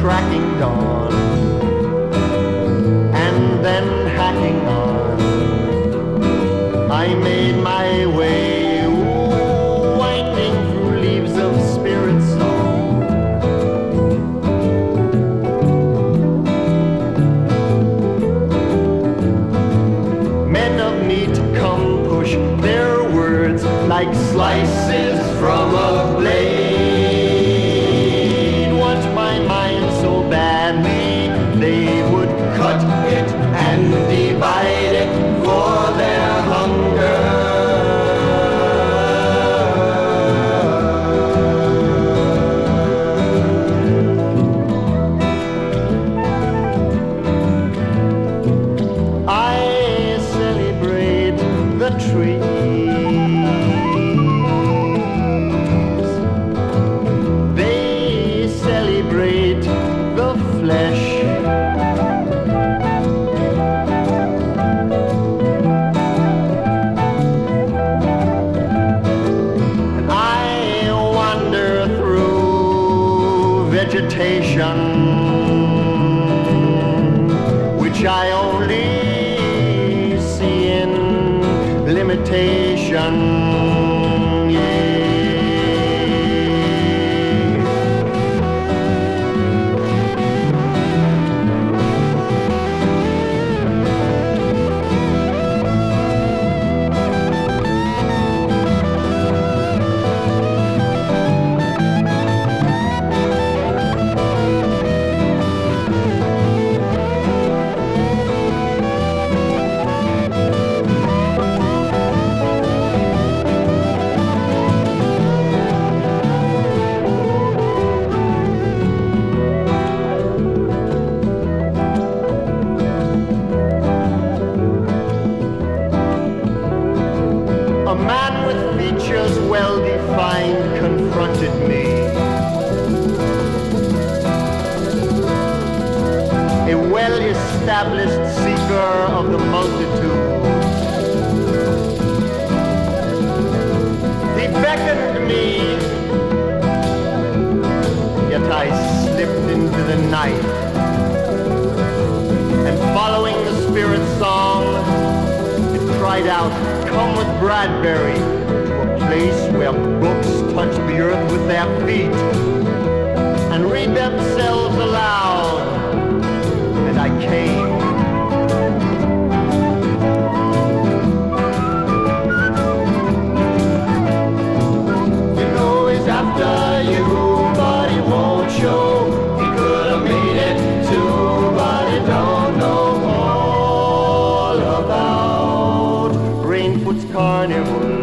cracking dawn and then hacking on. I made my way, ooh, winding through leaves of spirit song. Men of meat come push their words like slices from a blade. which I only see in limitation. established seeker of the multitude. He beckoned me, yet I slipped into the night. And following the spirit song, it cried out, come with Bradbury to a place where books touch the earth with their feet. carnival.